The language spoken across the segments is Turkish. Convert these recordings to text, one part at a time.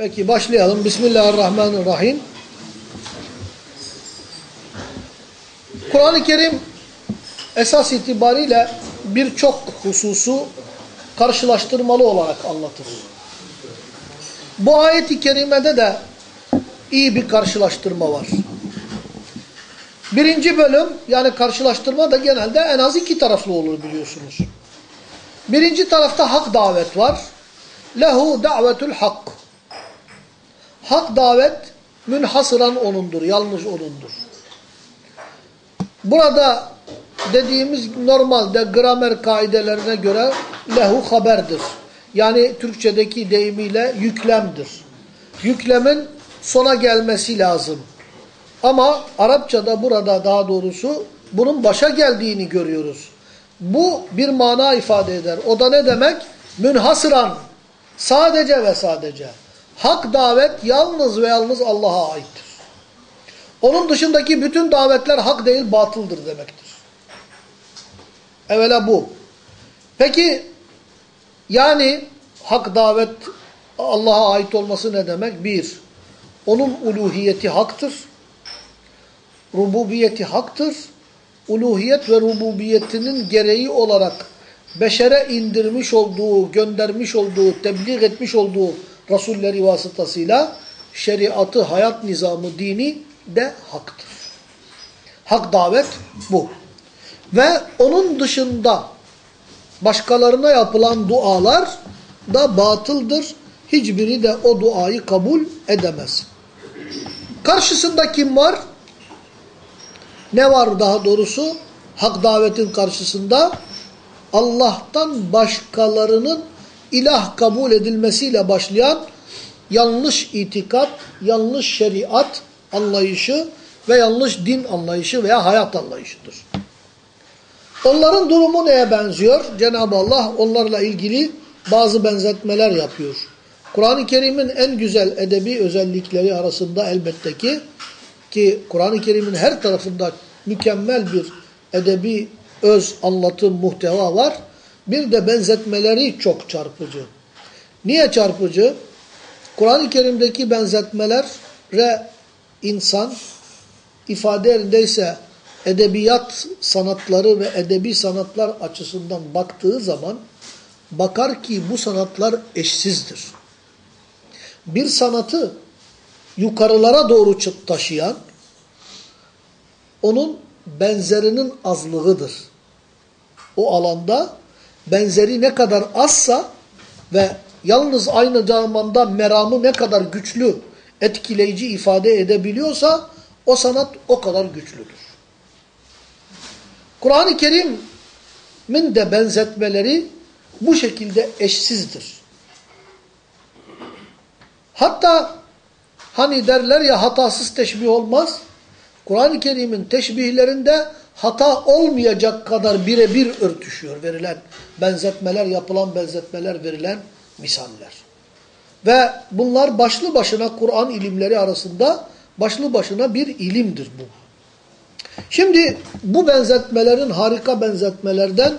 Peki başlayalım. Bismillahirrahmanirrahim. Kur'an-ı Kerim esas itibariyle birçok hususu karşılaştırmalı olarak anlatır. Bu ayet-i kerimede de iyi bir karşılaştırma var. Birinci bölüm yani karşılaştırma da genelde en az iki taraflı olur biliyorsunuz. Birinci tarafta hak davet var. Lehu davetul hak. Hak davet münhasıran onundur, yalnız onundur. Burada dediğimiz normalde gramer kaidelerine göre lehu haberdir. Yani Türkçedeki deyimiyle yüklemdir. Yüklemin sona gelmesi lazım. Ama Arapçada burada daha doğrusu bunun başa geldiğini görüyoruz. Bu bir mana ifade eder. O da ne demek? Münhasıran. Sadece ve sadece. Hak davet yalnız ve yalnız Allah'a aittir. Onun dışındaki bütün davetler hak değil batıldır demektir. Evvela bu. Peki yani hak davet Allah'a ait olması ne demek? Bir, onun uluhiyeti haktır. Rububiyeti haktır. Uluhiyet ve rububiyetinin gereği olarak beşere indirmiş olduğu, göndermiş olduğu, tebliğ etmiş olduğu Resulleri vasıtasıyla şeriatı, hayat nizamı, dini de haktır. Hak davet bu. Ve onun dışında başkalarına yapılan dualar da batıldır. Hiçbiri de o duayı kabul edemez. Karşısında kim var? Ne var daha doğrusu? Hak davetin karşısında Allah'tan başkalarının ilah kabul edilmesiyle başlayan yanlış itikat, yanlış şeriat anlayışı ve yanlış din anlayışı veya hayat anlayışıdır. Onların durumu neye benziyor? Cenab-ı Allah onlarla ilgili bazı benzetmeler yapıyor. Kur'an-ı Kerim'in en güzel edebi özellikleri arasında elbette ki ki Kur'an-ı Kerim'in her tarafında mükemmel bir edebi öz anlatım muhteva var. Bir de benzetmeleri çok çarpıcı. Niye çarpıcı? Kur'an-ı Kerim'deki benzetmelere insan ifade yerindeyse edebiyat sanatları ve edebi sanatlar açısından baktığı zaman bakar ki bu sanatlar eşsizdir. Bir sanatı yukarılara doğru taşıyan onun benzerinin azlığıdır. O alanda benzeri ne kadar azsa ve yalnız aynı zamanda meramı ne kadar güçlü, etkileyici ifade edebiliyorsa o sanat o kadar güçlüdür. Kur'an-ı Kerim'in de benzetmeleri bu şekilde eşsizdir. Hatta hani derler ya hatasız teşbih olmaz. Kur'an-ı Kerim'in teşbihlerinde hata olmayacak kadar birebir örtüşüyor verilen benzetmeler, yapılan benzetmeler, verilen misaller. Ve bunlar başlı başına Kur'an ilimleri arasında başlı başına bir ilimdir bu. Şimdi bu benzetmelerin harika benzetmelerden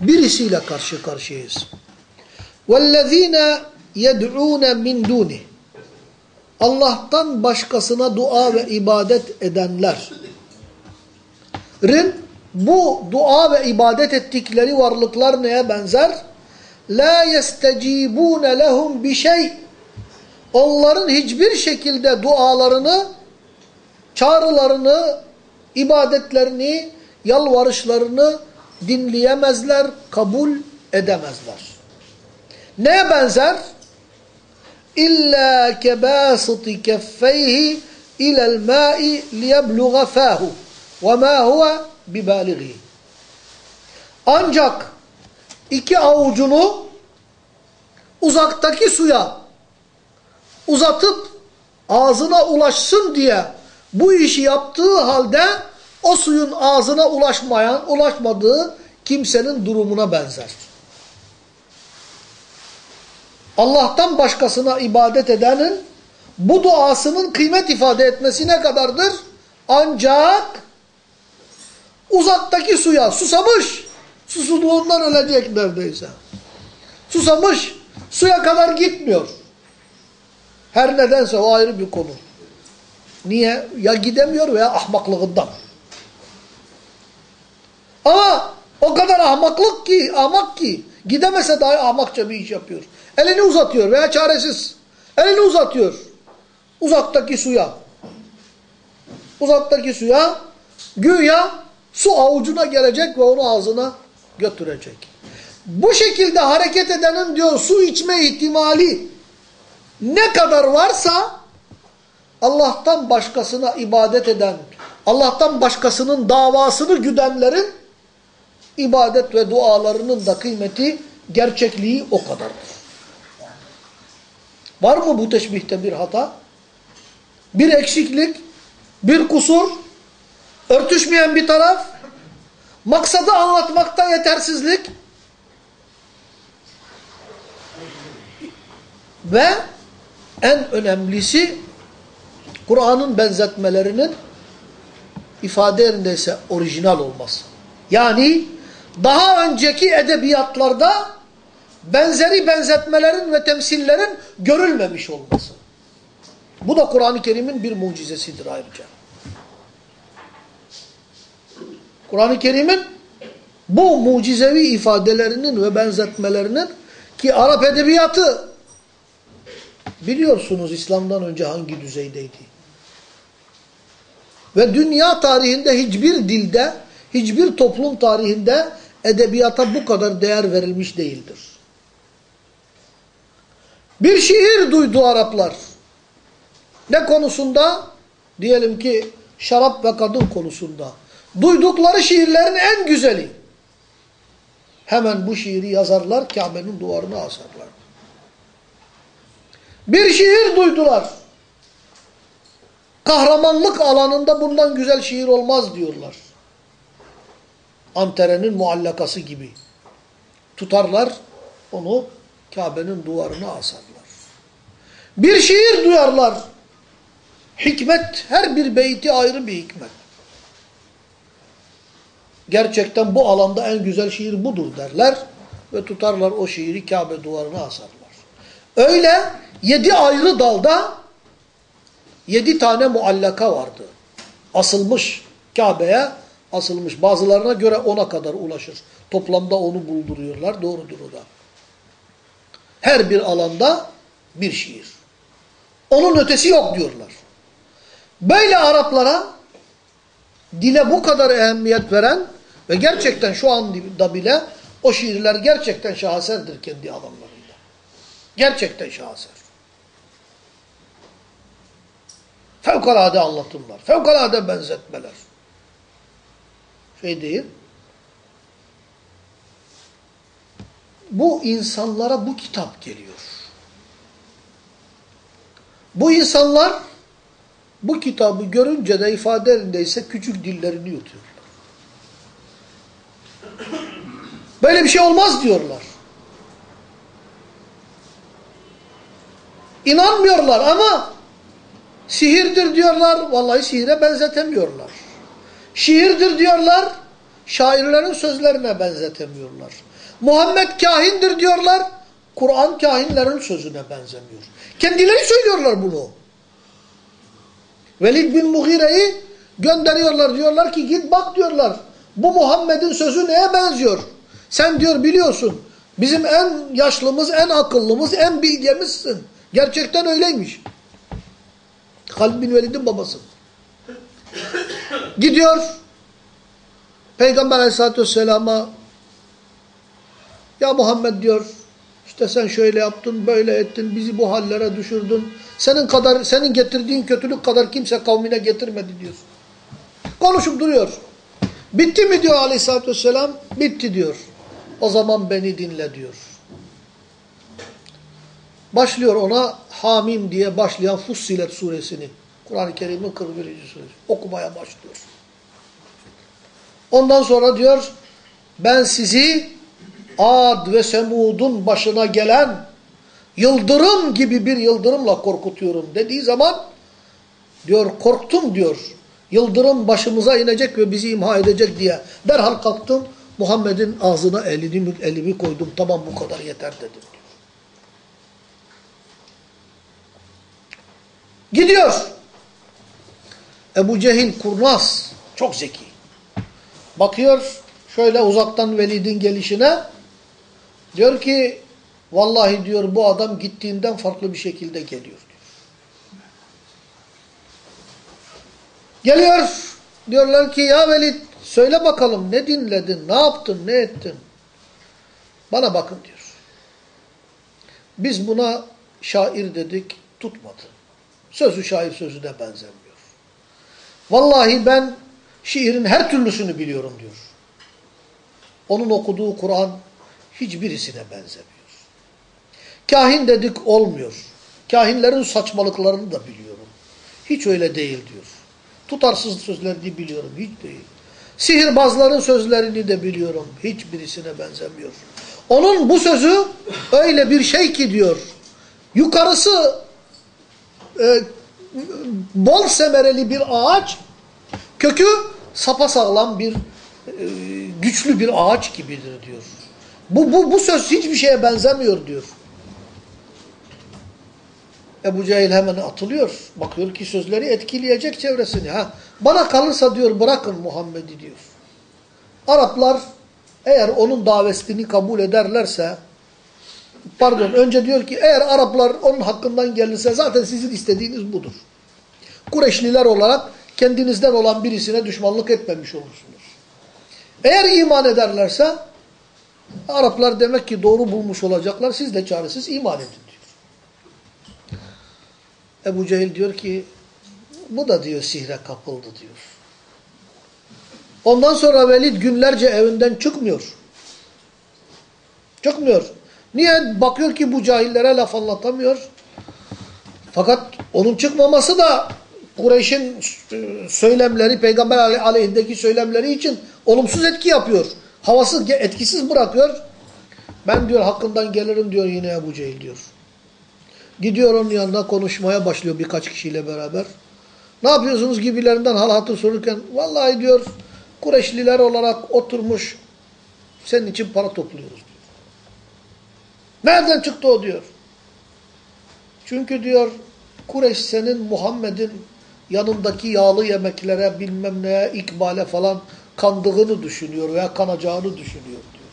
birisiyle karşı karşıyayız. وَالَّذ۪ينَ يَدْعُونَ مِنْ دُونِهِ Allah'tan başkasına dua ve ibadet edenlerin bu dua ve ibadet ettikleri varlıklar neye benzer? La yestecibun lehum bi şey. Onların hiçbir şekilde dualarını, çağrılarını, ibadetlerini, yalvarışlarını dinleyemezler, kabul edemezler. Neye benzer? İlla kebasiti keffeyhi ilel ma'i liyebluğa fahu ma huve bibalighi. Ancak iki avucunu uzaktaki suya uzatıp ağzına ulaşsın diye bu işi yaptığı halde o suyun ağzına ulaşmayan, ulaşmadığı kimsenin durumuna benzer. Allah'tan başkasına ibadet edenin bu duasının kıymet ifade etmesi ne kadardır? Ancak uzaktaki suya susamış, susuzluğundan ölecek neredeyse. Susamış, suya kadar gitmiyor. Her nedense o ayrı bir konu. Niye? Ya gidemiyor veya ahmaklığından. Ama o kadar ahmaklık ki, ahmak ki gidemese dahi ahmakça bir iş yapıyor. Elini uzatıyor veya çaresiz. Elini uzatıyor. Uzaktaki suya. Uzaktaki suya güya su avucuna gelecek ve onu ağzına götürecek. Bu şekilde hareket edenin diyor su içme ihtimali ne kadar varsa Allah'tan başkasına ibadet eden, Allah'tan başkasının davasını güdenlerin ibadet ve dualarının da kıymeti, gerçekliği o kadardır. Var mı bu teşbihte bir hata? Bir eksiklik, bir kusur, örtüşmeyen bir taraf, maksadı anlatmakta yetersizlik ve en önemlisi Kur'an'ın benzetmelerinin ifade yerindeyse orijinal olması. Yani daha önceki edebiyatlarda benzeri benzetmelerin ve temsillerin görülmemiş olması. Bu da Kur'an-ı Kerim'in bir mucizesidir ayrıca. Kur'an-ı Kerim'in bu mucizevi ifadelerinin ve benzetmelerinin ki Arap edebiyatı biliyorsunuz İslam'dan önce hangi düzeydeydi? Ve dünya tarihinde hiçbir dilde, hiçbir toplum tarihinde edebiyata bu kadar değer verilmiş değildir. Bir şiir duydu Araplar. Ne konusunda? Diyelim ki şarap ve kadın konusunda. Duydukları şiirlerin en güzeli. Hemen bu şiiri yazarlar, Kabe'nin duvarına asarlar. Bir şiir duydular. Kahramanlık alanında bundan güzel şiir olmaz diyorlar. Antere'nin muallakası gibi. Tutarlar, onu Kabe'nin duvarına asarlar. Bir şiir duyarlar. Hikmet, her bir beyti ayrı bir hikmet. Gerçekten bu alanda en güzel şiir budur derler ve tutarlar o şiiri Kabe duvarına asarlar. Öyle yedi ayrı dalda yedi tane muallaka vardı. Asılmış Kabe'ye asılmış. Bazılarına göre ona kadar ulaşır. Toplamda onu bulduruyorlar. Doğrudur o da. Her bir alanda bir şiir. Onun ötesi yok diyorlar. Böyle Araplara dile bu kadar ehemmiyet veren ve gerçekten şu anda bile o şiirler gerçekten şaheserdir kendi alanlarında. Gerçekten şaheser. Fevkalade anlatımlar, fevkalade benzetmeler. Şey değil. Bu insanlara bu kitap geliyor. Bu insanlar bu kitabı görünce de ifade elindeyse küçük dillerini yutuyorlar. Böyle bir şey olmaz diyorlar. İnanmıyorlar ama sihirdir diyorlar. Vallahi sihire benzetemiyorlar. Şiirdir diyorlar. Şairlerin sözlerine benzetemiyorlar. Muhammed kahindir diyorlar. Kur'an kahinlerin sözüne benzemiyor. Kendileri söylüyorlar bunu. Velid bin Mughire'yi gönderiyorlar. Diyorlar ki git bak diyorlar. Bu Muhammed'in sözü neye benziyor? Sen diyor biliyorsun. Bizim en yaşlımız, en akıllımız, en bilgemizsin. Gerçekten öyleymiş. Halid bin Velid'in babası. Gidiyor. Peygamber aleyhissalatü vesselama ya Muhammed diyor işte sen şöyle yaptın, böyle ettin, bizi bu hallere düşürdün. Senin kadar, senin getirdiğin kötülük kadar kimse kavmine getirmedi diyor. Konuşup duruyor. Bitti mi diyor aleyhissalatü vesselam? Bitti diyor. O zaman beni dinle diyor. Başlıyor ona Hamim diye başlayan Fussilet suresini. Kur'an-ı Kerim'in 41. suresi. Okumaya başlıyor. Ondan sonra diyor ben sizi Ad ve Semud'un başına gelen yıldırım gibi bir yıldırımla korkutuyorum dediği zaman diyor korktum diyor. Yıldırım başımıza inecek ve bizi imha edecek diye derhal kalktım. Muhammed'in ağzına elini, elimi koydum. Tamam bu kadar yeter dedim. Gidiyor. Ebu Cehil kurnaz. Çok zeki. Bakıyor şöyle uzaktan Velid'in gelişine. Diyor ki vallahi diyor bu adam gittiğinden farklı bir şekilde geliyor Geliyor. Diyorlar ki ya Velid söyle bakalım ne dinledin, ne yaptın, ne ettin? Bana bakın diyor. Biz buna şair dedik tutmadı. Sözü şair sözüne benzemiyor. Vallahi ben şiirin her türlüsünü biliyorum diyor. Onun okuduğu Kur'an hiçbirisine benzemiyor. Kahin dedik olmuyor. Kahinlerin saçmalıklarını da biliyorum. Hiç öyle değil diyor. Tutarsız sözlerini biliyorum. Hiç değil. Sihirbazların sözlerini de biliyorum. Hiçbirisine benzemiyor. Onun bu sözü öyle bir şey ki diyor. Yukarısı e, bol semereli bir ağaç, kökü sapasağlam bir e, güçlü bir ağaç gibidir diyor. Bu, bu, bu söz hiçbir şeye benzemiyor diyor. Ebu Cehil hemen atılıyor. Bakıyor ki sözleri etkileyecek çevresini. Ha, bana kalırsa diyor bırakın Muhammed'i diyor. Araplar eğer onun davetini kabul ederlerse pardon önce diyor ki eğer Araplar onun hakkından gelirse zaten sizin istediğiniz budur. Kureşliler olarak kendinizden olan birisine düşmanlık etmemiş olursunuz. Eğer iman ederlerse Araplar demek ki doğru bulmuş olacaklar. Siz de çaresiz iman edin. Ebu Cehil diyor ki bu da diyor sihre kapıldı diyor. Ondan sonra Velid günlerce evinden çıkmıyor. Çıkmıyor. Niye? Bakıyor ki bu cahillere laf anlatamıyor. Fakat onun çıkmaması da Kureyş'in söylemleri, Peygamber aleyhindeki söylemleri için olumsuz etki yapıyor. Havası etkisiz bırakıyor. Ben diyor hakkından gelirim diyor yine Ebu Cehil diyor. Gidiyor onun yanına konuşmaya başlıyor birkaç kişiyle beraber. Ne yapıyorsunuz gibilerinden hal hatır sorurken vallahi diyor Kureşliler olarak oturmuş senin için para topluyoruz diyor. Nereden çıktı o diyor. Çünkü diyor Kureş senin Muhammed'in yanındaki yağlı yemeklere bilmem neye ikbale falan kandığını düşünüyor veya kanacağını düşünüyor diyor.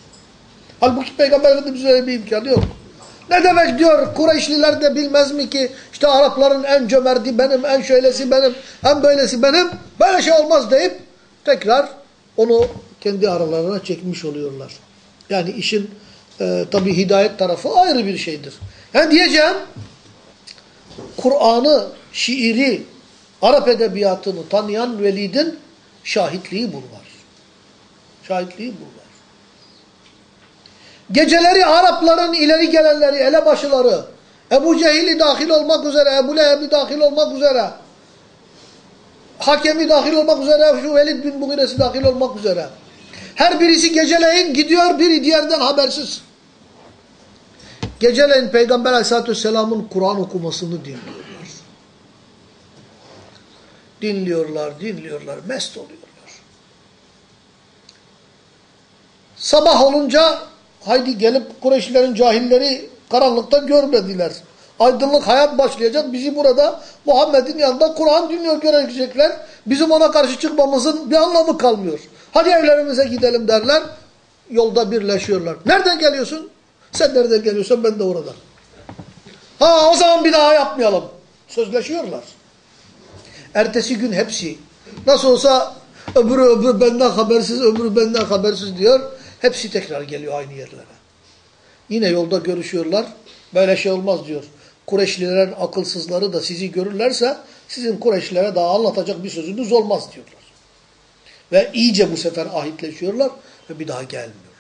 Halbuki Peygamber Efendimiz'in öyle bir imkanı yok. Ne demek diyor Kureyşliler de bilmez mi ki işte Arapların en cömerti benim, en şöylesi benim, en böylesi benim. Böyle şey olmaz deyip tekrar onu kendi aralarına çekmiş oluyorlar. Yani işin e, tabi hidayet tarafı ayrı bir şeydir. Yani diyeceğim Kur'an'ı, şiiri, Arap edebiyatını tanıyan Velid'in şahitliği bunlar. Şahitliği bunlar. Geceleri Arapların ileri gelenleri, elebaşıları, Ebu Cehil'i dahil olmak üzere, Ebu Leheb'i dahil olmak üzere, Hakemi dahil olmak üzere, şu Velid bin Mughiresi dahil olmak üzere. Her birisi geceleyin gidiyor, biri diğerden habersiz. Geceleyin Peygamber Aleyhisselatü Vesselam'ın Kur'an okumasını dinliyorlar. Dinliyorlar, dinliyorlar, mest oluyorlar. Sabah olunca haydi gelip Kureyşlerin cahilleri karanlıkta görmediler. Aydınlık hayat başlayacak. Bizi burada Muhammed'in yanında Kur'an dinliyor görecekler. Bizim ona karşı çıkmamızın bir anlamı kalmıyor. Hadi evlerimize gidelim derler. Yolda birleşiyorlar. Nereden geliyorsun? Sen nereden geliyorsan ben de oradan. Ha o zaman bir daha yapmayalım. Sözleşiyorlar. Ertesi gün hepsi nasıl olsa öbürü öbürü benden habersiz, öbürü benden habersiz diyor. Hepsi tekrar geliyor aynı yerlere. Yine yolda görüşüyorlar. Böyle şey olmaz diyor. Kureşlilerin akılsızları da sizi görürlerse sizin Kureşlilere daha anlatacak bir sözünüz olmaz diyorlar. Ve iyice bu sefer ahitleşiyorlar ve bir daha gelmiyorlar.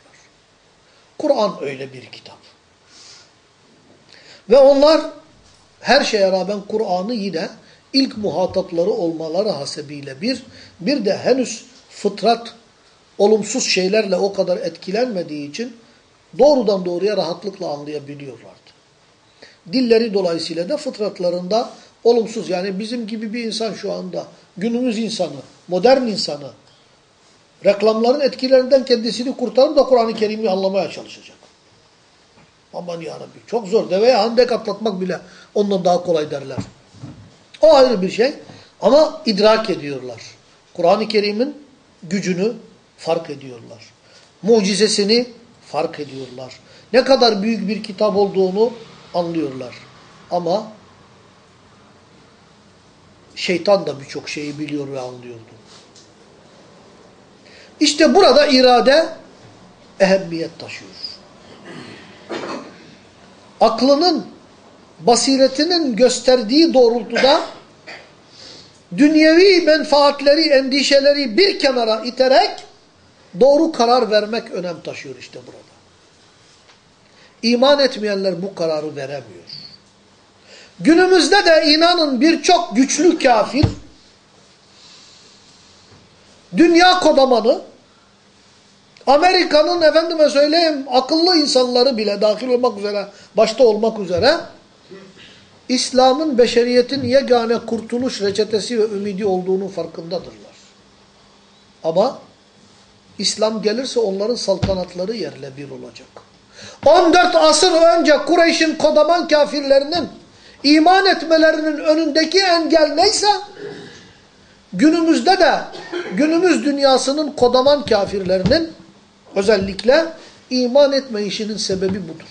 Kur'an öyle bir kitap. Ve onlar her şeye rağmen Kur'an'ı yine ilk muhatapları olmaları hasebiyle bir, bir de henüz fıtrat olumsuz şeylerle o kadar etkilenmediği için doğrudan doğruya rahatlıkla anlayabiliyorlardı. Dilleri dolayısıyla da fıtratlarında olumsuz yani bizim gibi bir insan şu anda günümüz insanı, modern insanı reklamların etkilerinden kendisini kurtarıp da Kur'an-ı Kerim'i anlamaya çalışacak. Aman yarabbi çok zor. Deveye handek atlatmak bile ondan daha kolay derler. O ayrı bir şey. Ama idrak ediyorlar. Kur'an-ı Kerim'in gücünü fark ediyorlar. Mucizesini fark ediyorlar. Ne kadar büyük bir kitap olduğunu anlıyorlar. Ama şeytan da birçok şeyi biliyor ve anlıyordu. İşte burada irade ehemmiyet taşıyor. Aklının, basiretinin gösterdiği doğrultuda dünyevi menfaatleri, endişeleri bir kenara iterek doğru karar vermek önem taşıyor işte burada. İman etmeyenler bu kararı veremiyor. Günümüzde de inanın birçok güçlü kafir, dünya kodamanı, Amerika'nın efendime söyleyeyim akıllı insanları bile dahil olmak üzere, başta olmak üzere İslam'ın beşeriyetin yegane kurtuluş reçetesi ve ümidi olduğunu farkındadırlar. Ama İslam gelirse onların saltanatları yerle bir olacak. 14 asır önce Kureyş'in kodaman kafirlerinin iman etmelerinin önündeki engel neyse günümüzde de günümüz dünyasının kodaman kafirlerinin özellikle iman etme işinin sebebi budur.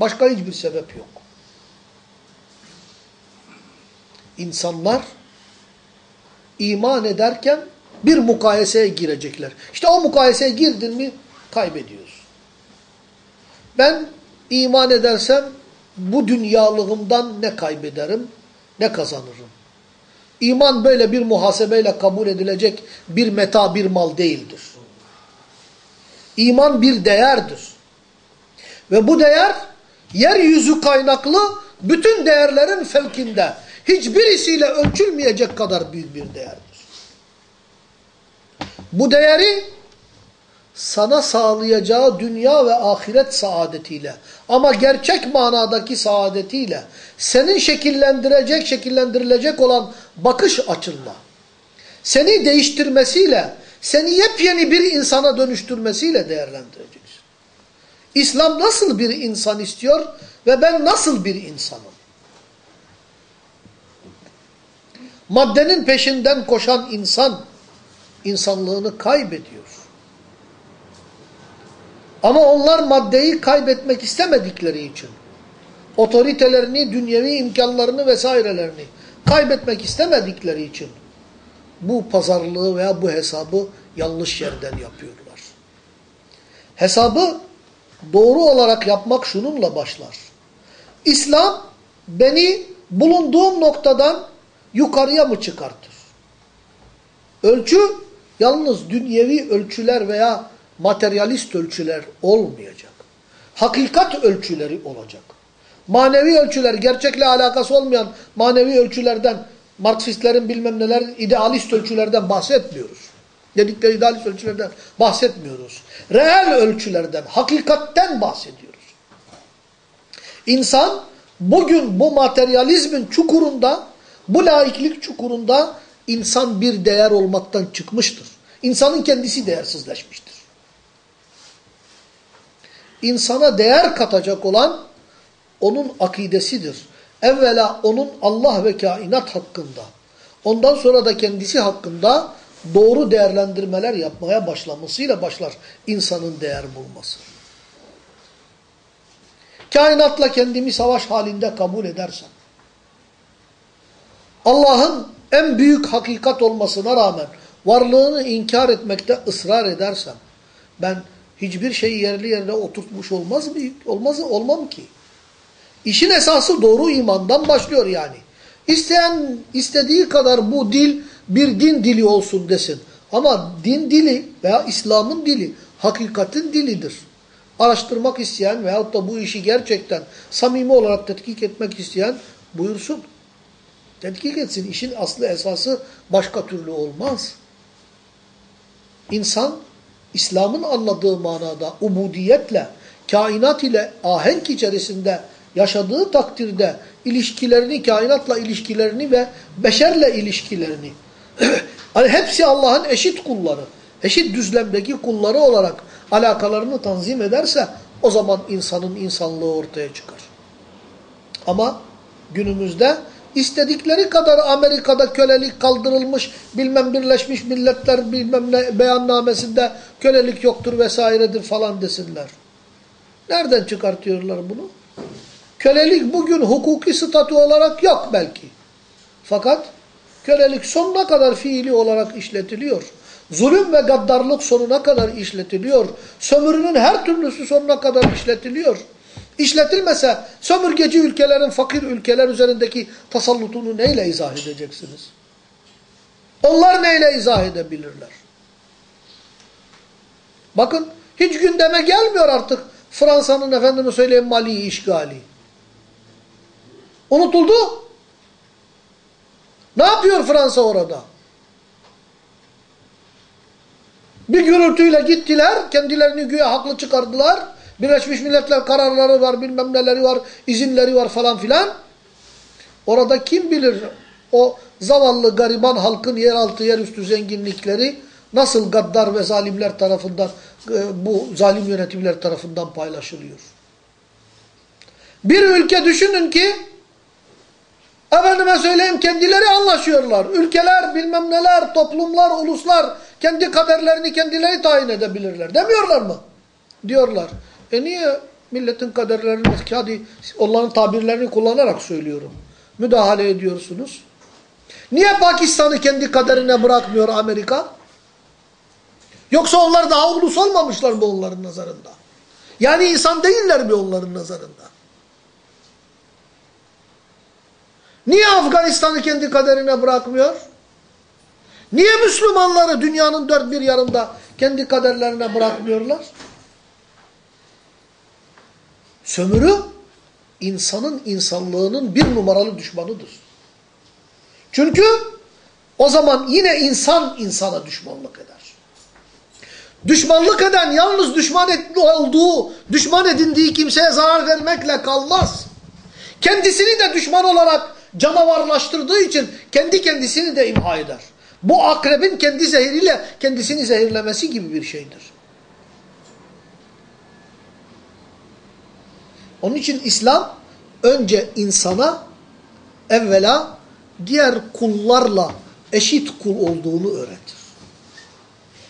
Başka hiçbir sebep yok. İnsanlar iman ederken bir mukayeseye girecekler. İşte o mukayeseye girdin mi kaybediyorsun. Ben iman edersem bu dünyalığımdan ne kaybederim ne kazanırım. İman böyle bir muhasebeyle kabul edilecek bir meta bir mal değildir. İman bir değerdir. Ve bu değer yeryüzü kaynaklı bütün değerlerin fevkinde hiçbirisiyle ölçülmeyecek kadar büyük bir değerdir. Bu değeri sana sağlayacağı dünya ve ahiret saadetiyle ama gerçek manadaki saadetiyle senin şekillendirecek, şekillendirilecek olan bakış açınla seni değiştirmesiyle, seni yepyeni bir insana dönüştürmesiyle değerlendireceksin. İslam nasıl bir insan istiyor ve ben nasıl bir insanım? Maddenin peşinden koşan insan insanlığını kaybediyor. Ama onlar maddeyi kaybetmek istemedikleri için otoritelerini, dünyevi imkanlarını vesairelerini kaybetmek istemedikleri için bu pazarlığı veya bu hesabı yanlış yerden yapıyorlar. Hesabı doğru olarak yapmak şununla başlar. İslam beni bulunduğum noktadan yukarıya mı çıkartır? Ölçü yalnız dünyevi ölçüler veya materyalist ölçüler olmayacak. Hakikat ölçüleri olacak. Manevi ölçüler, gerçekle alakası olmayan manevi ölçülerden, Marksistlerin bilmem neler, idealist ölçülerden bahsetmiyoruz. Dedikleri idealist ölçülerden bahsetmiyoruz. Reel ölçülerden, hakikatten bahsediyoruz. İnsan bugün bu materyalizmin çukurunda, bu laiklik çukurunda insan bir değer olmaktan çıkmıştır. İnsanın kendisi değersizleşmiştir insana değer katacak olan onun akidesidir. Evvela onun Allah ve kainat hakkında, ondan sonra da kendisi hakkında doğru değerlendirmeler yapmaya başlamasıyla başlar insanın değer bulması. Kainatla kendimi savaş halinde kabul edersem, Allah'ın en büyük hakikat olmasına rağmen varlığını inkar etmekte ısrar edersem, ben hiçbir şeyi yerli yerine oturtmuş olmaz mı? Olmaz olmam ki. İşin esası doğru imandan başlıyor yani. İsteyen istediği kadar bu dil bir din dili olsun desin. Ama din dili veya İslam'ın dili hakikatin dilidir. Araştırmak isteyen veyahut da bu işi gerçekten samimi olarak tetkik etmek isteyen buyursun. Tetkik etsin. İşin aslı esası başka türlü olmaz. İnsan İslam'ın anladığı manada ubudiyetle, kainat ile ahenk içerisinde yaşadığı takdirde ilişkilerini, kainatla ilişkilerini ve beşerle ilişkilerini, hani hepsi Allah'ın eşit kulları, eşit düzlemdeki kulları olarak alakalarını tanzim ederse o zaman insanın insanlığı ortaya çıkar. Ama günümüzde istedikleri kadar Amerika'da kölelik kaldırılmış, bilmem Birleşmiş Milletler bilmem ne beyannamesinde kölelik yoktur vesairedir falan desinler. Nereden çıkartıyorlar bunu? Kölelik bugün hukuki statü olarak yok belki. Fakat kölelik sonuna kadar fiili olarak işletiliyor. Zulüm ve gaddarlık sonuna kadar işletiliyor. Sömürünün her türlüsü sonuna kadar işletiliyor. İşletilmese sömürgeci ülkelerin fakir ülkeler üzerindeki tasallutunu neyle izah edeceksiniz? Onlar neyle izah edebilirler? Bakın hiç gündeme gelmiyor artık Fransa'nın efendime söyleyeyim Mali işgali. Unutuldu. Ne yapıyor Fransa orada? Bir gürültüyle gittiler, kendilerini güya haklı çıkardılar. Birleşmiş Milletler kararları var, bilmem neleri var, izinleri var falan filan. Orada kim bilir o zavallı gariban halkın yeraltı yerüstü zenginlikleri nasıl gaddar ve zalimler tarafından, e, bu zalim yönetimler tarafından paylaşılıyor. Bir ülke düşünün ki efendime söyleyeyim kendileri anlaşıyorlar. Ülkeler, bilmem neler, toplumlar, uluslar kendi kaderlerini kendileri tayin edebilirler. Demiyorlar mı? Diyorlar. E niye milletin kaderlerini, hadi onların tabirlerini kullanarak söylüyorum. Müdahale ediyorsunuz. Niye Pakistan'ı kendi kaderine bırakmıyor Amerika? Yoksa onlar daha ulus olmamışlar mı onların nazarında? Yani insan değiller mi onların nazarında? Niye Afganistan'ı kendi kaderine bırakmıyor? Niye Müslümanları dünyanın dört bir yarında kendi kaderlerine bırakmıyorlar? Sömürü insanın insanlığının bir numaralı düşmanıdır. Çünkü o zaman yine insan insana düşmanlık eder. Düşmanlık eden yalnız düşman olduğu, düşman edindiği kimseye zarar vermekle kalmaz. Kendisini de düşman olarak canavarlaştırdığı için kendi kendisini de imha eder. Bu akrebin kendi zehiriyle kendisini zehirlemesi gibi bir şeydir. Onun için İslam önce insana evvela diğer kullarla eşit kul olduğunu öğretir.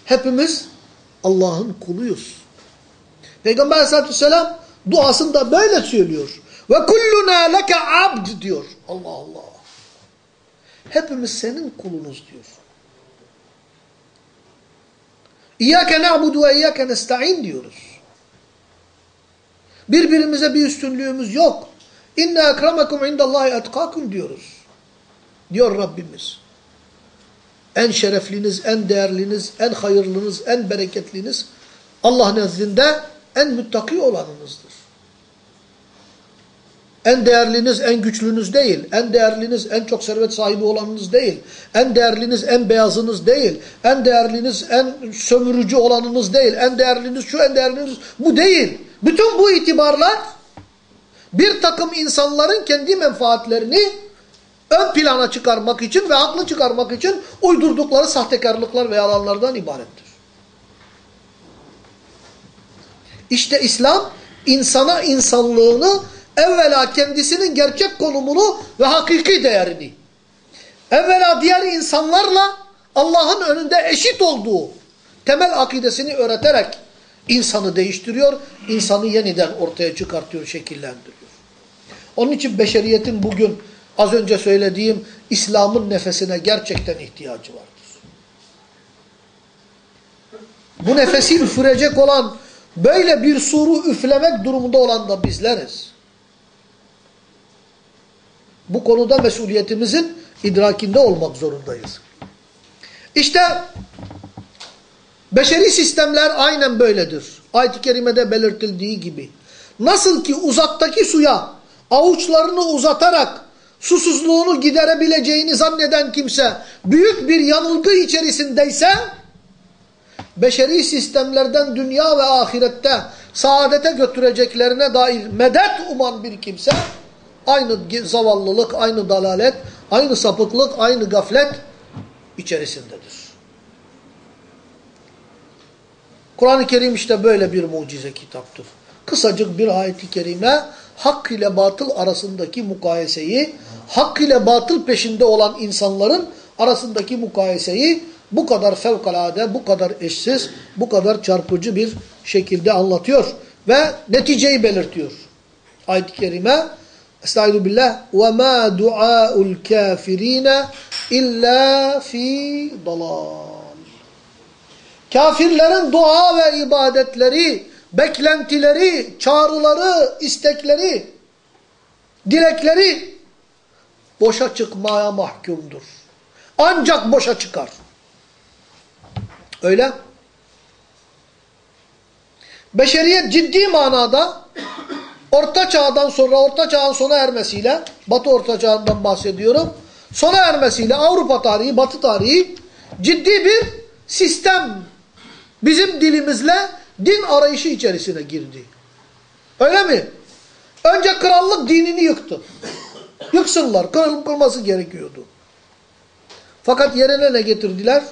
Hepimiz Allah'ın kuluyuz. Peygamber aleyhissalatü vesselam duasında böyle söylüyor. Ve kulluna leke abd diyor. Allah Allah. Hepimiz senin kulunuz diyor. İyyâke na'budu ve iyyâke nesta'in diyoruz. Birbirimize bir üstünlüğümüz yok. İnne ekremekum indallahi etkakum diyoruz. Diyor Rabbimiz. En şerefliniz, en değerliniz, en hayırlınız, en bereketliniz Allah nezdinde en müttaki olanınızdır. En değerliniz, en güçlünüz değil. En değerliniz, en çok servet sahibi olanınız değil. En değerliniz, en beyazınız değil. En değerliniz, en sömürücü olanınız değil. En değerliniz şu, en değerliniz bu değil. Bütün bu itibarlar bir takım insanların kendi menfaatlerini ön plana çıkarmak için ve haklı çıkarmak için uydurdukları sahtekarlıklar ve yalanlardan ibarettir. İşte İslam insana insanlığını evvela kendisinin gerçek konumunu ve hakiki değerini evvela diğer insanlarla Allah'ın önünde eşit olduğu temel akidesini öğreterek insanı değiştiriyor, insanı yeniden ortaya çıkartıyor, şekillendiriyor. Onun için beşeriyetin bugün az önce söylediğim İslam'ın nefesine gerçekten ihtiyacı vardır. Bu nefesi üfürecek olan, böyle bir suru üflemek durumunda olan da bizleriz. Bu konuda mesuliyetimizin idrakinde olmak zorundayız. İşte beşeri sistemler aynen böyledir. Ayet-i Kerime'de belirtildiği gibi. Nasıl ki uzaktaki suya avuçlarını uzatarak susuzluğunu giderebileceğini zanneden kimse büyük bir yanılgı içerisindeyse beşeri sistemlerden dünya ve ahirette saadete götüreceklerine dair medet uman bir kimse aynı zavallılık, aynı dalalet, aynı sapıklık, aynı gaflet içerisindedir. Kur'an-ı Kerim işte böyle bir mucize kitaptır. Kısacık bir ayet-i kerime hak ile batıl arasındaki mukayeseyi, hak ile batıl peşinde olan insanların arasındaki mukayeseyi bu kadar fevkalade, bu kadar eşsiz, bu kadar çarpıcı bir şekilde anlatıyor. Ve neticeyi belirtiyor. Ayet-i Kerime Estaizu billah. Ve ma du'a'ul kafirine illa fi dalal. Kafirlerin dua ve ibadetleri, beklentileri, çağrıları, istekleri, dilekleri boşa çıkmaya mahkumdur. Ancak boşa çıkar. Öyle. Beşeriyet ciddi manada Orta Çağ'dan sonra Orta Çağ'ın sona ermesiyle Batı Orta Çağ'ından bahsediyorum. Sona ermesiyle Avrupa tarihi, Batı tarihi ciddi bir sistem bizim dilimizle din arayışı içerisine girdi. Öyle mi? Önce krallık dinini yıktı. Yıksınlar. Kırılması gerekiyordu. Fakat yerine ne getirdiler?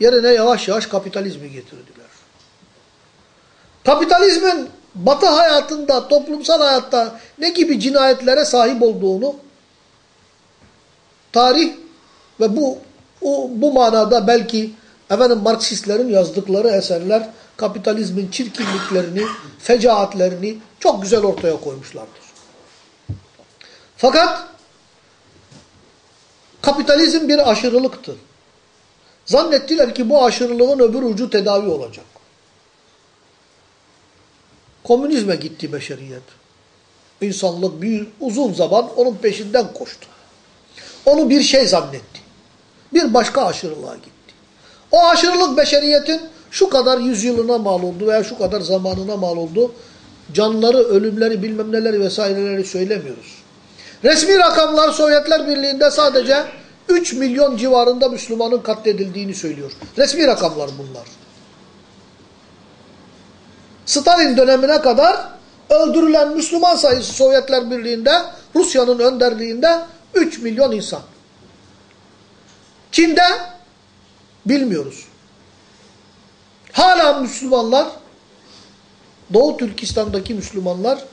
Yerine yavaş yavaş kapitalizmi getirdiler. Kapitalizmin batı hayatında, toplumsal hayatta ne gibi cinayetlere sahip olduğunu tarih ve bu o, bu manada belki efendim Marksistlerin yazdıkları eserler kapitalizmin çirkinliklerini, fecaatlerini çok güzel ortaya koymuşlardır. Fakat kapitalizm bir aşırılıktır. Zannettiler ki bu aşırılığın öbür ucu tedavi olacak. Komünizme gitti beşeriyet. İnsanlık bir uzun zaman onun peşinden koştu. Onu bir şey zannetti. Bir başka aşırılığa gitti. O aşırılık beşeriyetin şu kadar yüzyılına mal oldu veya şu kadar zamanına mal oldu. Canları, ölümleri, bilmem neleri vesaireleri söylemiyoruz. Resmi rakamlar Sovyetler Birliği'nde sadece 3 milyon civarında Müslümanın katledildiğini söylüyor. Resmi rakamlar bunlar. Stalin dönemine kadar öldürülen Müslüman sayısı Sovyetler Birliği'nde, Rusya'nın önderliğinde 3 milyon insan. Çin'de bilmiyoruz. Hala Müslümanlar, Doğu Türkistan'daki Müslümanlar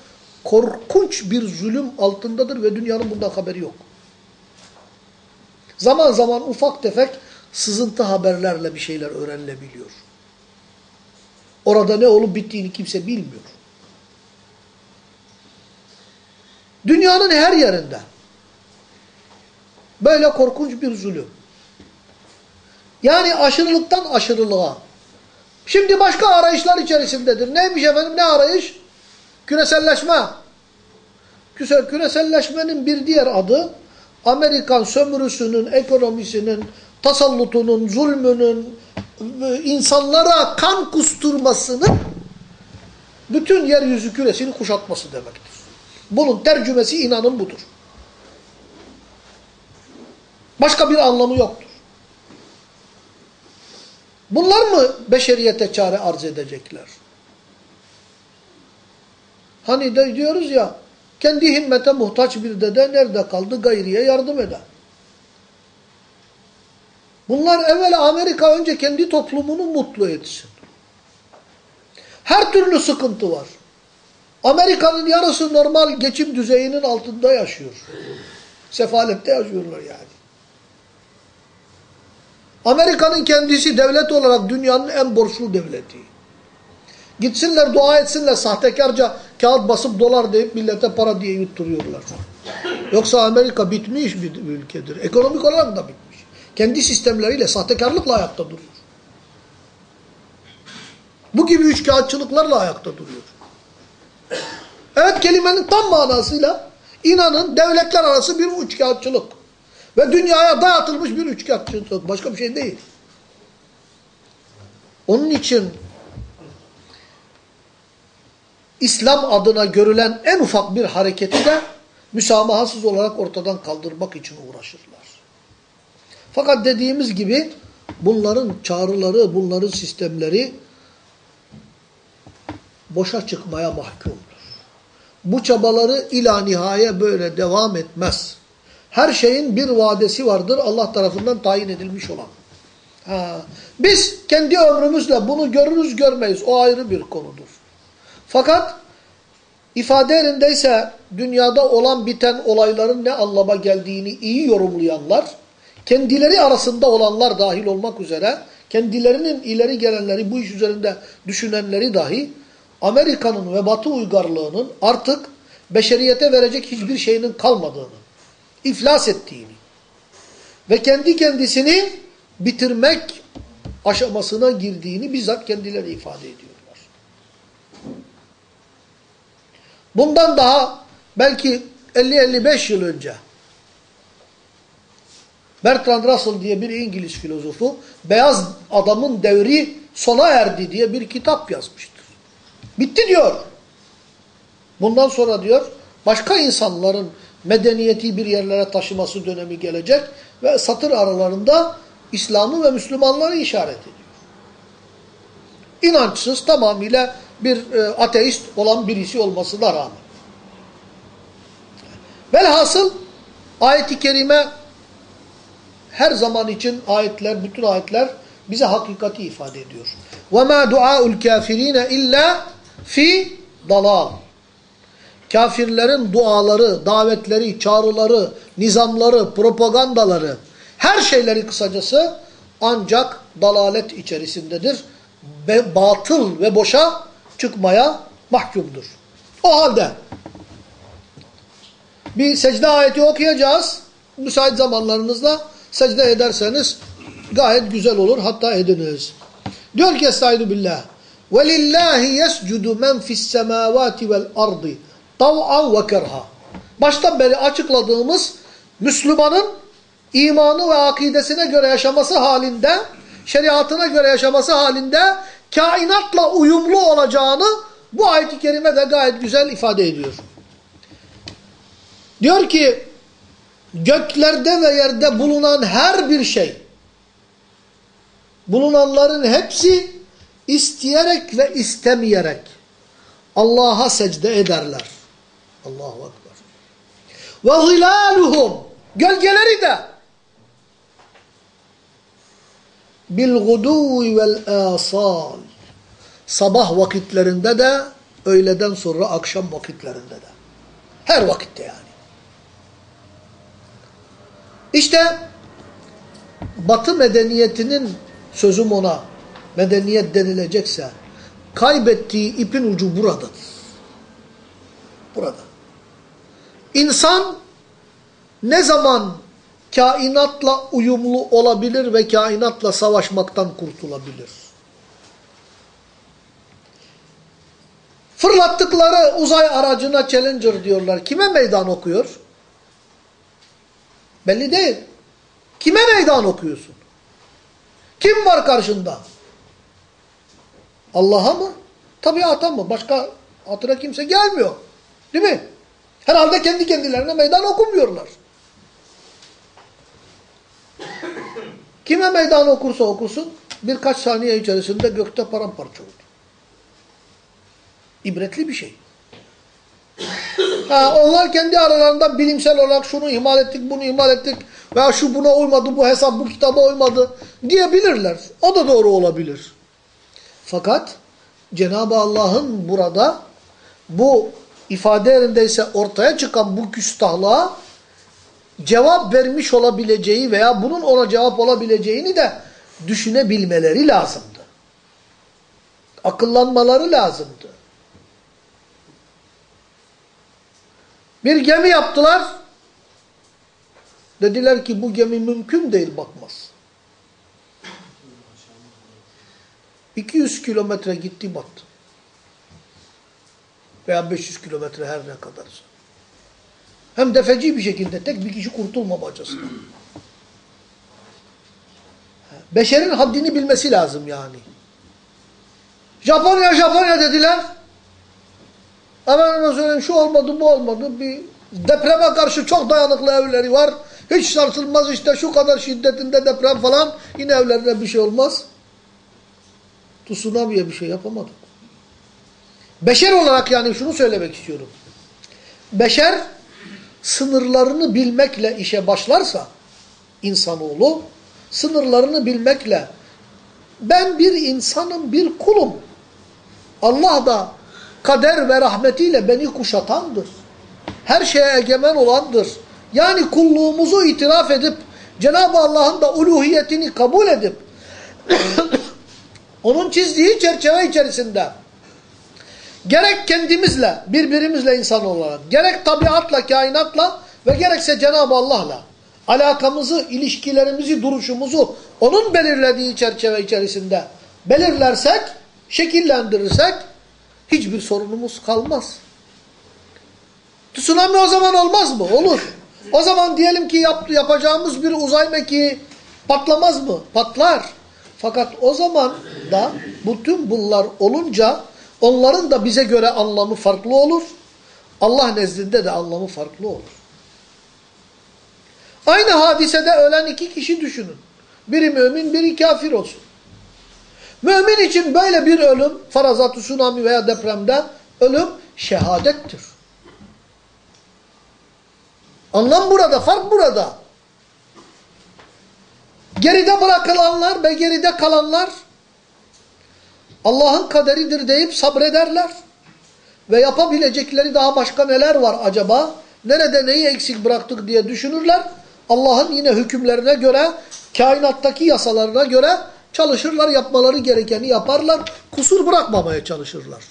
korkunç bir zulüm altındadır ve dünyanın bundan haberi yok. Zaman zaman ufak tefek sızıntı haberlerle bir şeyler öğrenilebiliyor. Orada ne olup bittiğini kimse bilmiyor. Dünyanın her yerinde böyle korkunç bir zulüm. Yani aşırılıktan aşırılığa. Şimdi başka arayışlar içerisindedir. Neymiş efendim ne arayış? Küreselleşme. Küreselleşmenin bir diğer adı Amerikan sömürüsünün, ekonomisinin, tasallutunun, zulmünün, insanlara kan kusturmasının bütün yeryüzü küresini kuşatması demektir. Bunun tercümesi inanın budur. Başka bir anlamı yoktur. Bunlar mı beşeriyete çare arz edecekler? Hani de diyoruz ya, kendi himmete muhtaç bir dede nerede kaldı gayriye yardım eder. Bunlar evvel Amerika önce kendi toplumunu mutlu etsin. Her türlü sıkıntı var. Amerika'nın yarısı normal geçim düzeyinin altında yaşıyor. Sefalette yaşıyorlar yani. Amerika'nın kendisi devlet olarak dünyanın en borçlu devleti. Gitsinler dua etsinler sahtekarca kağıt basıp dolar deyip millete para diye yutturuyorlar. Yoksa Amerika bitmiş bir ülkedir. Ekonomik olarak da bitmiş. Kendi sistemleriyle sahtekarlıkla ayakta duruyor. Bu gibi üçkağıtçılıklarla ayakta duruyor. Evet kelimenin tam manasıyla inanın devletler arası bir üçkağıtçılık. Ve dünyaya dağıtılmış bir üçkağıtçılık. Başka bir şey değil. Onun için İslam adına görülen en ufak bir hareketi de müsamahasız olarak ortadan kaldırmak için uğraşırlar. Fakat dediğimiz gibi bunların çağrıları, bunların sistemleri boşa çıkmaya mahkumdur. Bu çabaları ila nihaye böyle devam etmez. Her şeyin bir vadesi vardır Allah tarafından tayin edilmiş olan. Ha. Biz kendi ömrümüzle bunu görürüz görmeyiz. O ayrı bir konudur. Fakat İfade yerindeyse dünyada olan biten olayların ne anlama geldiğini iyi yorumlayanlar, kendileri arasında olanlar dahil olmak üzere, kendilerinin ileri gelenleri bu iş üzerinde düşünenleri dahi, Amerika'nın ve Batı uygarlığının artık beşeriyete verecek hiçbir şeyinin kalmadığını, iflas ettiğini ve kendi kendisini bitirmek aşamasına girdiğini bizzat kendileri ifade ediyorlar. Bundan daha belki 50-55 yıl önce Bertrand Russell diye bir İngiliz filozofu Beyaz Adamın Devri Sona Erdi diye bir kitap yazmıştır. Bitti diyor. Bundan sonra diyor başka insanların medeniyeti bir yerlere taşıması dönemi gelecek ve satır aralarında İslam'ı ve Müslümanları işaret ediyor. İnançsız tamamıyla bir e, ateist olan birisi olmasına rağmen. Velhasıl ayet-i kerime her zaman için ayetler, bütün ayetler bize hakikati ifade ediyor. وَمَا دُعَاءُ الْكَافِر۪ينَ اِلَّا fi dalal. Kafirlerin duaları, davetleri, çağrıları, nizamları, propagandaları, her şeyleri kısacası ancak dalalet içerisindedir. Ve batıl ve boşa çıkmaya mahkumdur. O halde bir secde ayeti okuyacağız. Müsait zamanlarınızda secde ederseniz gayet güzel olur. Hatta ediniz. Diyor ki Estaizu billah. وَلِلَّهِ يَسْجُدُ مَنْ فِي السَّمَاوَاتِ وَالْأَرْضِ طَوْعًا وَكَرْهًا Baştan beri açıkladığımız Müslümanın imanı ve akidesine göre yaşaması halinde, şeriatına göre yaşaması halinde kainatla uyumlu olacağını bu ayet-i kerime de gayet güzel ifade ediyor. Diyor ki göklerde ve yerde bulunan her bir şey bulunanların hepsi isteyerek ve istemeyerek Allah'a secde ederler. Allahu Ekber. Ve zilaluhum gölgeleri de bil guduvi vel asal sabah vakitlerinde de öğleden sonra akşam vakitlerinde de. Her vakitte yani. İşte Batı medeniyetinin sözüm ona medeniyet denilecekse kaybettiği ipin ucu buradadır. Burada. İnsan ne zaman kainatla uyumlu olabilir ve kainatla savaşmaktan kurtulabilir? Fırlattıkları uzay aracına Challenger diyorlar. Kime meydan okuyor? Belli değil. Kime meydan okuyorsun? Kim var karşında? Allah'a mı? Tabiata mı? Başka hatırına kimse gelmiyor. Değil mi? Herhalde kendi kendilerine meydan okumuyorlar. Kime meydan okursa okusun birkaç saniye içerisinde gökte paramparça oldu. İbretli bir şey. Ha, onlar kendi aralarında bilimsel olarak şunu ihmal ettik, bunu ihmal ettik veya şu buna uymadı, bu hesap bu kitaba uymadı diyebilirler. O da doğru olabilir. Fakat Cenab-ı Allah'ın burada bu ifade yerindeyse ortaya çıkan bu küstahlığa cevap vermiş olabileceği veya bunun ona cevap olabileceğini de düşünebilmeleri lazımdı. Akıllanmaları lazımdı. Bir gemi yaptılar. Dediler ki bu gemi mümkün değil bakmaz. 200 kilometre gitti battı. Veya 500 kilometre her ne kadarsa. Hem de feci bir şekilde tek bir kişi kurtulmamacasına. Beşerin haddini bilmesi lazım yani. Japonya Japonya dediler. Efendime söyleyeyim şu olmadı bu olmadı. Bir depreme karşı çok dayanıklı evleri var. Hiç sarsılmaz işte şu kadar şiddetinde deprem falan. Yine evlerine bir şey olmaz. Tsunami'ye bir şey yapamadık. Beşer olarak yani şunu söylemek istiyorum. Beşer sınırlarını bilmekle işe başlarsa insanoğlu sınırlarını bilmekle ben bir insanım, bir kulum. Allah da kader ve rahmetiyle beni kuşatandır. Her şeye egemen olandır. Yani kulluğumuzu itiraf edip Cenab-ı Allah'ın da uluhiyetini kabul edip onun çizdiği çerçeve içerisinde gerek kendimizle, birbirimizle insan olarak, gerek tabiatla, kainatla ve gerekse Cenab-ı Allah'la alakamızı, ilişkilerimizi, duruşumuzu onun belirlediği çerçeve içerisinde belirlersek, şekillendirirsek hiçbir sorunumuz kalmaz. Tsunami o zaman olmaz mı? Olur. O zaman diyelim ki yap, yapacağımız bir uzay mekiği patlamaz mı? Patlar. Fakat o zaman da bütün bunlar olunca onların da bize göre anlamı farklı olur. Allah nezdinde de anlamı farklı olur. Aynı hadisede ölen iki kişi düşünün. Biri mümin, biri kafir olsun. Mümin için böyle bir ölüm, farazat, tsunami veya depremde ölüm şehadettir. Anlam burada, fark burada. Geride bırakılanlar ve geride kalanlar Allah'ın kaderidir deyip sabrederler. Ve yapabilecekleri daha başka neler var acaba? Nerede neyi eksik bıraktık diye düşünürler. Allah'ın yine hükümlerine göre, kainattaki yasalarına göre çalışırlar, yapmaları gerekeni yaparlar. Kusur bırakmamaya çalışırlar.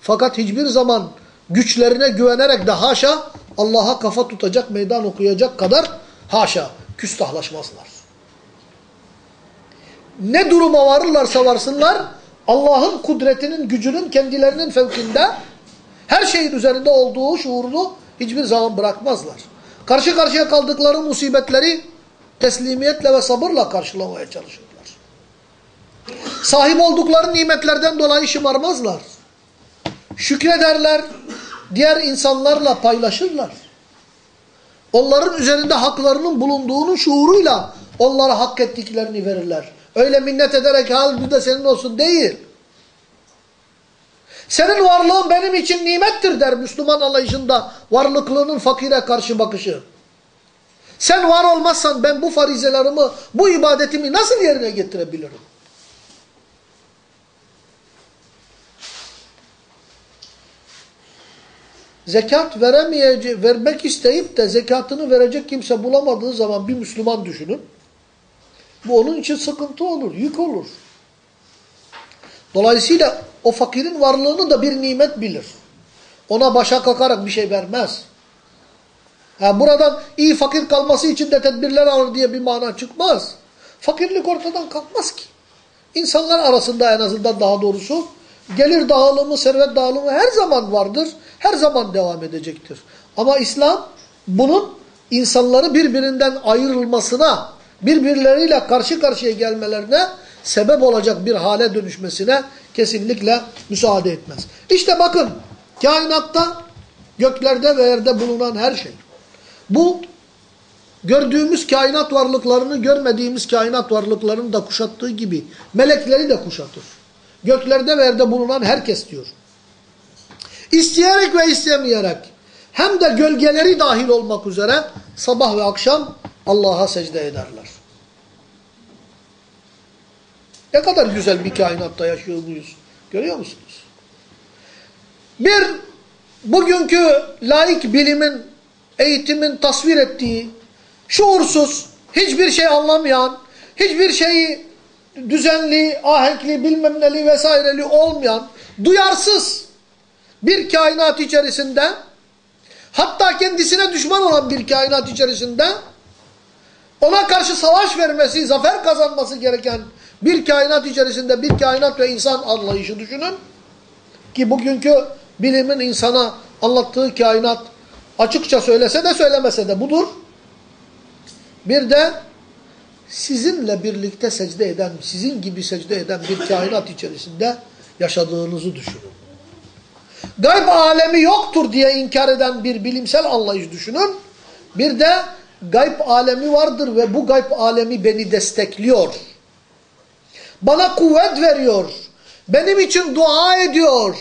Fakat hiçbir zaman güçlerine güvenerek de haşa Allah'a kafa tutacak, meydan okuyacak kadar haşa küstahlaşmazlar. Ne duruma varırlarsa varsınlar Allah'ın kudretinin, gücünün kendilerinin fevkinde her şeyin üzerinde olduğu şuurunu hiçbir zaman bırakmazlar. Karşı karşıya kaldıkları musibetleri teslimiyetle ve sabırla karşılamaya çalışırlar. Sahip oldukları nimetlerden dolayı şımarmazlar. Şükrederler, diğer insanlarla paylaşırlar. Onların üzerinde haklarının bulunduğunu şuuruyla onlara hak ettiklerini verirler. Öyle minnet ederek hal bu da senin olsun değil. Senin varlığın benim için nimettir der Müslüman anlayışında varlıklığının fakire karşı bakışı. Sen var olmazsan ben bu farizelerimi, bu ibadetimi nasıl yerine getirebilirim? Zekat veremeyecek, vermek isteyip de zekatını verecek kimse bulamadığı zaman bir Müslüman düşünün. Bu onun için sıkıntı olur, yük olur. Dolayısıyla o fakirin varlığını da bir nimet bilir. Ona başa kakarak bir şey vermez. Yani buradan iyi fakir kalması için de tedbirler alır diye bir mana çıkmaz. Fakirlik ortadan kalkmaz ki. İnsanlar arasında en azından daha doğrusu gelir dağılımı, servet dağılımı her zaman vardır. Her zaman devam edecektir. Ama İslam bunun insanları birbirinden ayrılmasına, birbirleriyle karşı karşıya gelmelerine sebep olacak bir hale dönüşmesine kesinlikle müsaade etmez. İşte bakın kainatta göklerde ve yerde bulunan her şey. Bu gördüğümüz kainat varlıklarını görmediğimiz kainat varlıklarını da kuşattığı gibi melekleri de kuşatır. Göklerde ve yerde bulunan herkes diyor. İsteyerek ve istemeyerek hem de gölgeleri dahil olmak üzere sabah ve akşam Allah'a secde ederler. Ne kadar güzel bir kainatta yaşıyor muyuz? Görüyor musunuz? Bir, bugünkü laik bilimin, eğitimin tasvir ettiği, şuursuz, hiçbir şey anlamayan, hiçbir şeyi düzenli, ahenkli, bilmem neli vesaireli olmayan, duyarsız bir kainat içerisinde, hatta kendisine düşman olan bir kainat içerisinde, ona karşı savaş vermesi, zafer kazanması gereken bir kainat içerisinde bir kainat ve insan anlayışı düşünün. Ki bugünkü bilimin insana anlattığı kainat açıkça söylese de söylemese de budur. Bir de sizinle birlikte secde eden, sizin gibi secde eden bir kainat içerisinde yaşadığınızı düşünün. Gayb alemi yoktur diye inkar eden bir bilimsel anlayış düşünün. Bir de gayb alemi vardır ve bu gayb alemi beni destekliyor. Bana kuvvet veriyor. Benim için dua ediyor.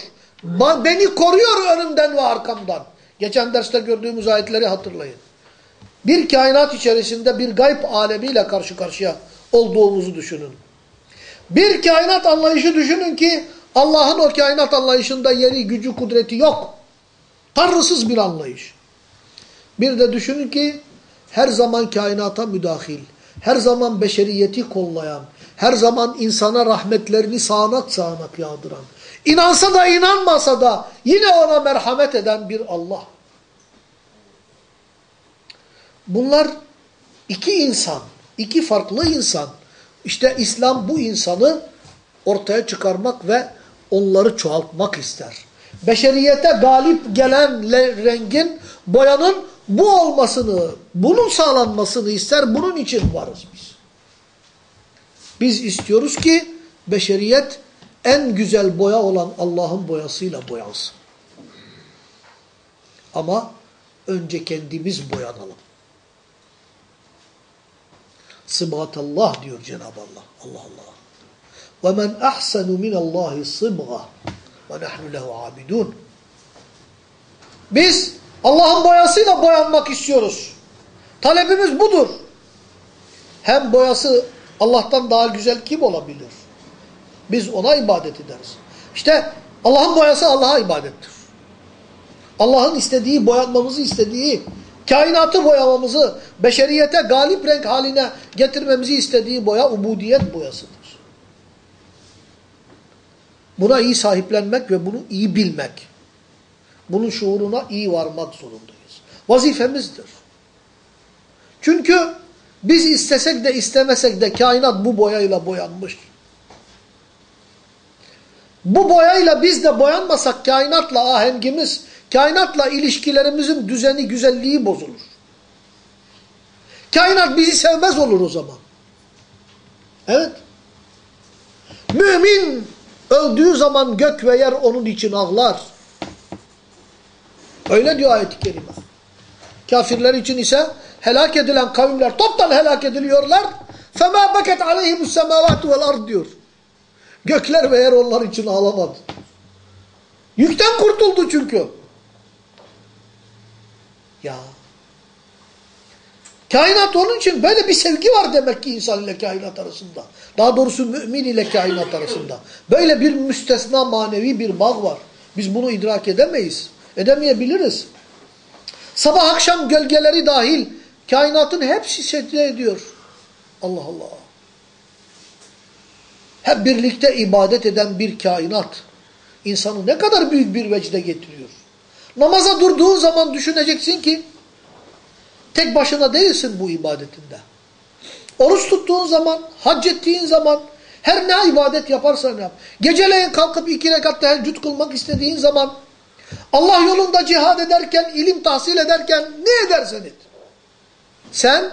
Beni koruyor önümden ve arkamdan. Geçen derste gördüğümüz ayetleri hatırlayın. Bir kainat içerisinde bir gayb alemiyle karşı karşıya olduğumuzu düşünün. Bir kainat anlayışı düşünün ki Allah'ın o kainat anlayışında yeri, gücü, kudreti yok. Tanrısız bir anlayış. Bir de düşünün ki her zaman kainata müdahil, her zaman beşeriyeti kollayan, her zaman insana rahmetlerini sağanak sağanak yağdıran, inansa da inanmasa da yine ona merhamet eden bir Allah. Bunlar iki insan, iki farklı insan. İşte İslam bu insanı ortaya çıkarmak ve onları çoğaltmak ister. Beşeriyete galip gelen rengin, boyanın bu olmasını, bunun sağlanmasını ister. Bunun için varız biz. Biz istiyoruz ki beşeriyet en güzel boya olan Allah'ın boyasıyla boyansın. Ama önce kendimiz boyanalım. Sıbgatallah diyor Cenab-ı Allah. Allah Allah. وَمَنْ أَحْسَنُ مِنَ اللّٰهِ صِبْغَةً وَنَحْنُ لَهُ عَابِدُونَ Biz Allah'ın boyasıyla boyanmak istiyoruz. Talebimiz budur. Hem boyası Allah'tan daha güzel kim olabilir? Biz ona ibadet ederiz. İşte Allah'ın boyası Allah'a ibadettir. Allah'ın istediği, boyanmamızı istediği, kainatı boyamamızı, beşeriyete galip renk haline getirmemizi istediği boya ubudiyet boyasıdır. Buna iyi sahiplenmek ve bunu iyi bilmek. Bunun şuuruna iyi varmak zorundayız. Vazifemizdir. Çünkü biz istesek de istemesek de kainat bu boyayla boyanmış. Bu boyayla biz de boyanmasak kainatla ahengimiz, kainatla ilişkilerimizin düzeni, güzelliği bozulur. Kainat bizi sevmez olur o zaman. Evet. Mümin öldüğü zaman gök ve yer onun için ağlar. Öyle diyor ayet-i kerime. Kafirler için ise helak edilen kavimler toptan helak ediliyorlar. فَمَا بَكَتْ عَلَيْهِمُ السَّمَاوَاتُ وَالْاَرْضِ diyor. Gökler ve yer onlar için ağlamadı. Yükten kurtuldu çünkü. Ya. Kainat onun için böyle bir sevgi var demek ki insan ile kainat arasında. Daha doğrusu mümin ile kainat arasında. Böyle bir müstesna manevi bir bağ var. Biz bunu idrak edemeyiz. Edemeyebiliriz. Sabah akşam gölgeleri dahil kainatın hepsi secde ediyor. Allah Allah. Hep birlikte ibadet eden bir kainat. insanı ne kadar büyük bir vecde getiriyor. Namaza durduğun zaman düşüneceksin ki tek başına değilsin bu ibadetinde. Oruç tuttuğun zaman, hac ettiğin zaman, her ne ibadet yaparsan yap. Geceleyin kalkıp iki rekat teheccüd kılmak istediğin zaman Allah yolunda cihad ederken, ilim tahsil ederken ne edersen et. Sen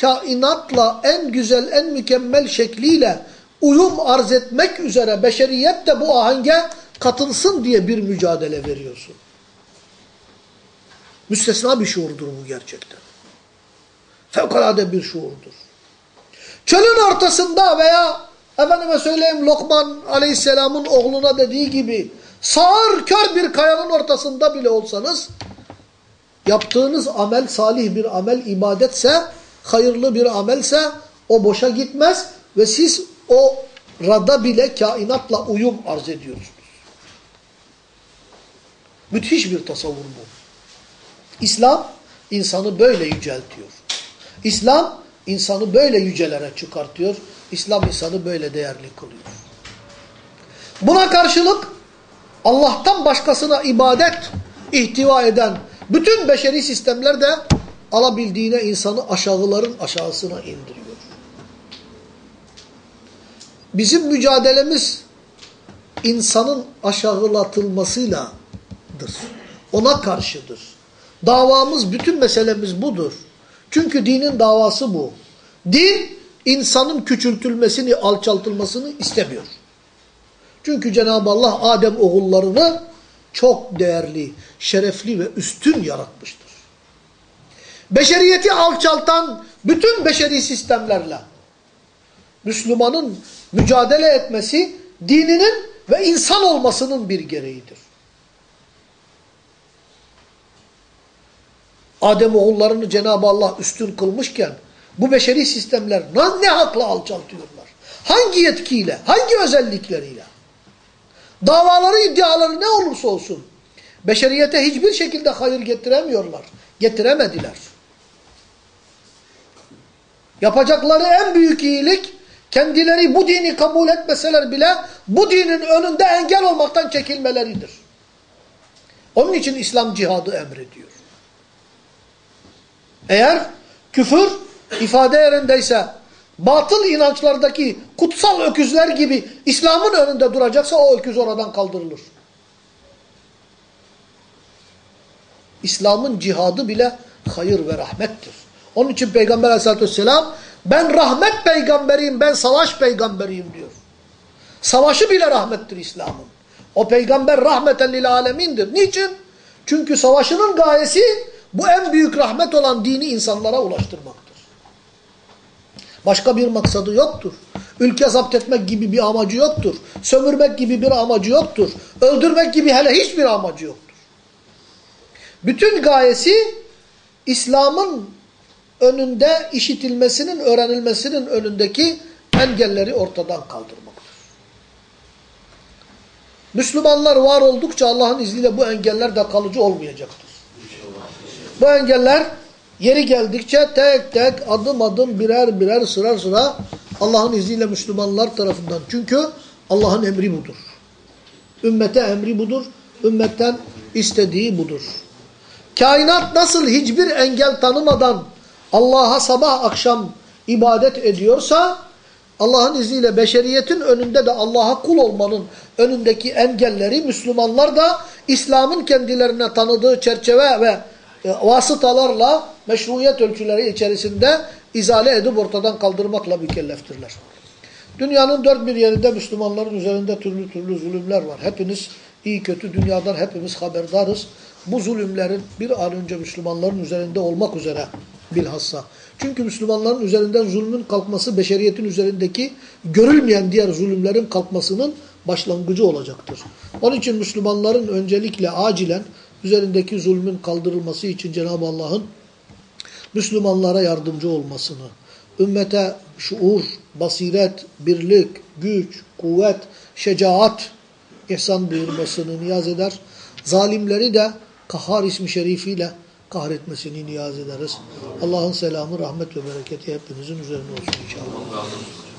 kainatla en güzel, en mükemmel şekliyle uyum arz etmek üzere beşeriyet de bu ahenge katılsın diye bir mücadele veriyorsun. Müstesna bir şuurdur bu gerçekten. Fevkalade bir şuurdur. Çölün ortasında veya efendime söyleyeyim Lokman aleyhisselamın oğluna dediği gibi sağır kör bir kayanın ortasında bile olsanız yaptığınız amel salih bir amel ibadetse hayırlı bir amelse o boşa gitmez ve siz o rada bile kainatla uyum arz ediyorsunuz. Müthiş bir tasavvur bu. İslam insanı böyle yüceltiyor. İslam insanı böyle yücelere çıkartıyor. İslam insanı böyle değerli kılıyor. Buna karşılık Allah'tan başkasına ibadet ihtiva eden bütün beşeri sistemler de alabildiğine insanı aşağıların aşağısına indiriyor. Bizim mücadelemiz insanın aşağılatılmasıyladır. Ona karşıdır. Davamız, bütün meselemiz budur. Çünkü dinin davası bu. Din, insanın küçültülmesini, alçaltılmasını istemiyor. Çünkü Cenab-ı Allah Adem oğullarını çok değerli, şerefli ve üstün yaratmıştır. Beşeriyeti alçaltan bütün beşeri sistemlerle Müslümanın mücadele etmesi dininin ve insan olmasının bir gereğidir. Adem oğullarını Cenab-ı Allah üstün kılmışken bu beşeri sistemler ne hakla alçaltıyorlar? Hangi yetkiyle? Hangi özellikleriyle? Davaları, iddiaları ne olursa olsun. Beşeriyete hiçbir şekilde hayır getiremiyorlar. Getiremediler. Yapacakları en büyük iyilik, kendileri bu dini kabul etmeseler bile bu dinin önünde engel olmaktan çekilmeleridir. Onun için İslam cihadı emrediyor. Eğer küfür ifade yerindeyse batıl inançlardaki kutsal öküzler gibi İslam'ın önünde duracaksa o öküz oradan kaldırılır. İslam'ın cihadı bile hayır ve rahmettir. Onun için Peygamber aleyhissalatü vesselam ben rahmet peygamberiyim, ben savaş peygamberiyim diyor. Savaşı bile rahmettir İslam'ın. O peygamber rahmeten lil alemindir. Niçin? Çünkü savaşının gayesi bu en büyük rahmet olan dini insanlara ulaştırmaktır. Başka bir maksadı yoktur. Ülke zapt etmek gibi bir amacı yoktur. Sömürmek gibi bir amacı yoktur. Öldürmek gibi hele hiçbir amacı yoktur. Bütün gayesi İslam'ın önünde işitilmesinin, öğrenilmesinin önündeki engelleri ortadan kaldırmaktır. Müslümanlar var oldukça Allah'ın izniyle bu engeller de kalıcı olmayacaktır. Bu engeller yeri geldikçe tek tek adım adım birer birer sıra sıra Allah'ın izniyle Müslümanlar tarafından. Çünkü Allah'ın emri budur. Ümmete emri budur. Ümmetten istediği budur. Kainat nasıl hiçbir engel tanımadan Allah'a sabah akşam ibadet ediyorsa Allah'ın izniyle beşeriyetin önünde de Allah'a kul olmanın önündeki engelleri Müslümanlar da İslam'ın kendilerine tanıdığı çerçeve ve vasıtalarla meşruiyet ölçüleri içerisinde izale edip ortadan kaldırmakla mükelleftirler. Dünyanın dört bir yerinde Müslümanların üzerinde türlü türlü zulümler var. Hepiniz iyi kötü dünyadan hepimiz haberdarız. Bu zulümlerin bir an önce Müslümanların üzerinde olmak üzere bilhassa. Çünkü Müslümanların üzerinden zulmün kalkması beşeriyetin üzerindeki görülmeyen diğer zulümlerin kalkmasının başlangıcı olacaktır. Onun için Müslümanların öncelikle acilen üzerindeki zulmün kaldırılması için Cenab-ı Allah'ın Müslümanlara yardımcı olmasını, ümmete şuur, basiret, birlik, güç, kuvvet, şecaat ihsan buyurmasını niyaz eder. Zalimleri de Kahhar ismi şerifiyle kahretmesini niyaz ederiz. Allah'ın selamı, rahmet ve bereketi hepinizin üzerine olsun inşallah.